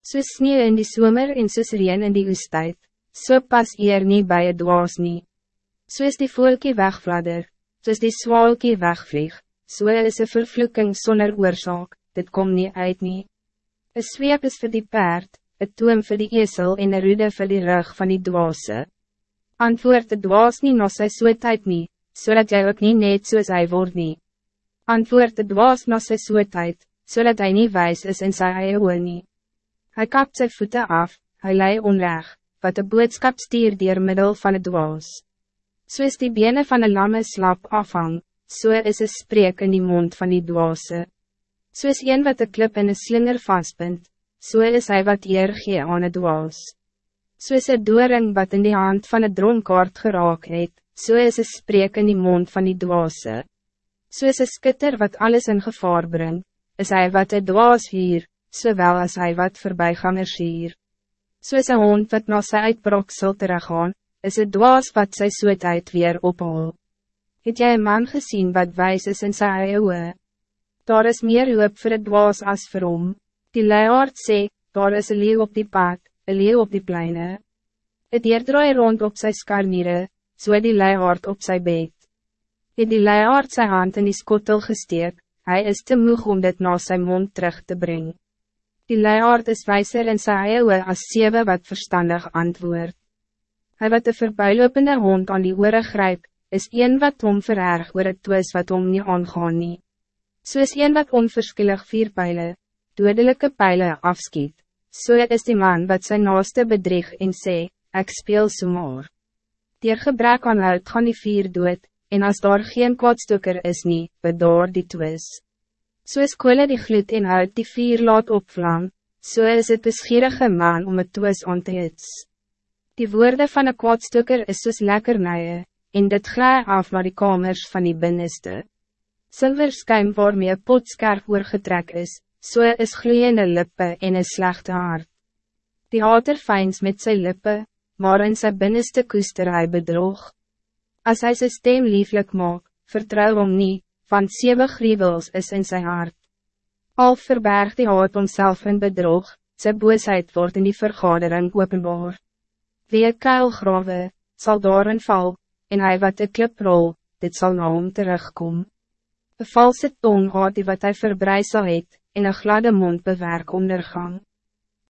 Soos sneeuw in die somer en soos reen in die oestijd, so pas eer nie by het dwaas nie. Soos die voelkie wegvladder, soos die swaalkie wegvlieg, so is een vervloeking zonder oorzaak, dit kom niet uit nie. Een zweep is voor die paard, een toom voor die esel en een rude voor die rug van die dwaase. Antwoord de dwaas nie na sy soetheid nie, zodat so jy ook niet net soos hy word nie. Antwoord de dwaas na sy soetheid, zodat so hij niet wijs is in sy eie oor nie. Hij kapt zijn voeten af, hij lei onreg, wat de boodskap stier dier middel van het dwaas. So is die benen van een lamme slap afhang, so is een spreek in die mond van die dwaase. So is een wat de klip in een slinger vastbind, so is hij wat eer gee aan het dwaas. So is een doering wat in die hand van het dronkaart geraak het, so is een spreek in die mond van die dwaase. So is een skitter wat alles in gevaar brengt, is hij wat het dwaas hier, zowel als hij wat voorbijgangers hier. Zo is een hond wat na sy uitbroksel teruggaan, is het dwaas wat sy soetheid weer ophal. Het jy een man gezien wat wijs is in sy eie Daar is meer hoop voor het dwaas als vir hom. Die leiaard sê, daar is een leeuw op die pad, een leeuw op die pleine. Het dier draai rond op sy skarniere, so die leiaard op sy bed. Het die leiaard sy hand in die skottel gesteek, hij is te moeg om dit na sy mond terug te brengen. Die leiaard is wijzer in sy eie as sewe wat verstandig antwoord. Hij wat de verbuilopende hond aan die oore grijp, is een wat om vererg oor het twis wat om nie aangaan nie. So is een wat onverskillig vier pijlen, dodelijke pijlen afskiet. So is die man wat zijn naaste bedrieg en sê, ek speel so maar. Dier gebrek aan hout gaan die vier dood, en als daar geen kwaadstoker is nie, bedaar die twis. So is koole die gloed en hout die vier laat opvlam, so is het beschierige man om het toes aan te hits. Die woorden van een kwaadstukker is soos lekkernijen, en dit glij af naar die kamers van die binneste. Silver skuim waarmee potskerf oorgetrek is, so is gloeiende lippe en een slechte hart. Die hater fijns met zijn lippe, maar in sy binneste koester hy bedrog. As hy sy stem lieflik maak, vertrouw om niet, van zeven grievels is in zijn hart. Al verbergt die haat homself in bedrog, sy boosheid wordt in die vergadering openbaar. Wie een kuil grawe, sal daarin val, en hij wat de klip rol, dit zal na hom terugkom. Een valse tong haat die wat hij verbreid sal het, en een gladde mond bewerk ondergang.